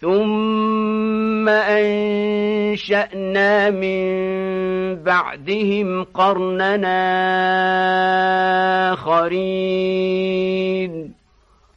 ثم أنشأنا من بعدهم قرننا آخرين